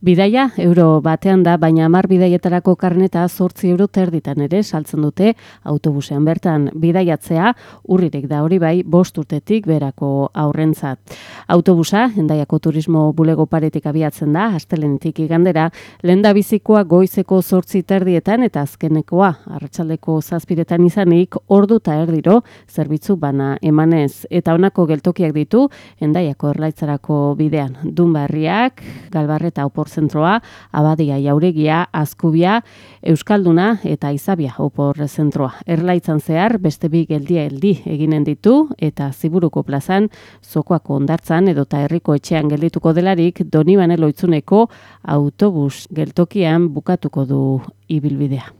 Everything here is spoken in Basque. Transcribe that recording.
Bidaia euro batean da, baina hamar bidaietarako karneta zortzi euro terditan ere saltzen dute autobusean bertan bidaiatzea urririk da hori bai bost urtetik berako aurrentzat. Autobusa, endaiako turismo bulego paretik abiatzen da, astelenetik igandera, lenda bizikoa goizeko zortzi terdietan eta azkenekoa arratsaldeko zazpiretan izanik ordu eta erdiro zerbitzu bana emanez. Eta honako geltokiak ditu, endaiako erlaitzarako bidean. Dunbarriak, galbarreta opor zentroa, abadia jauregia, azkubia, euskalduna eta izabia opor zentroa. Erlaitzan zehar, beste bi geldia heldi eginen ditu eta ziburuko plazan, zokoako ondartzan edota herriko etxean geldituko delarik, doni baneloitzuneko autobus geltokian bukatuko du ibilbidea.